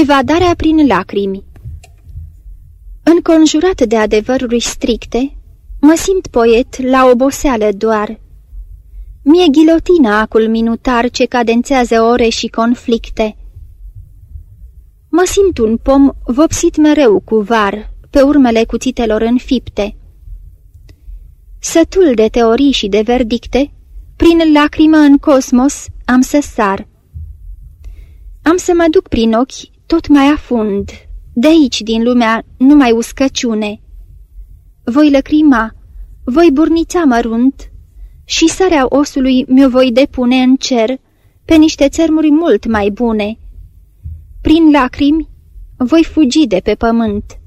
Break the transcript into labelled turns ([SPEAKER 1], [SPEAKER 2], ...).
[SPEAKER 1] Evadarea prin lacrimi Înconjurat de adevăruri stricte, mă simt poet la oboseală doar. Mie ghilotina acul minutar ce cadențează ore și conflicte. Mă simt un pom vopsit mereu cu var, pe urmele cuțitelor înfipte. Sătul de teorii și de verdicte, prin lacrimă în cosmos am să sar. Am să mă duc prin ochi tot mai afund, de aici din lumea numai uscăciune. Voi lăcrima, voi burnița mărunt și sarea osului mi-o voi depune în cer pe niște țărmuri mult mai bune. Prin lacrimi voi fugi de pe pământ.